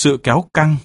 sự kéo căng.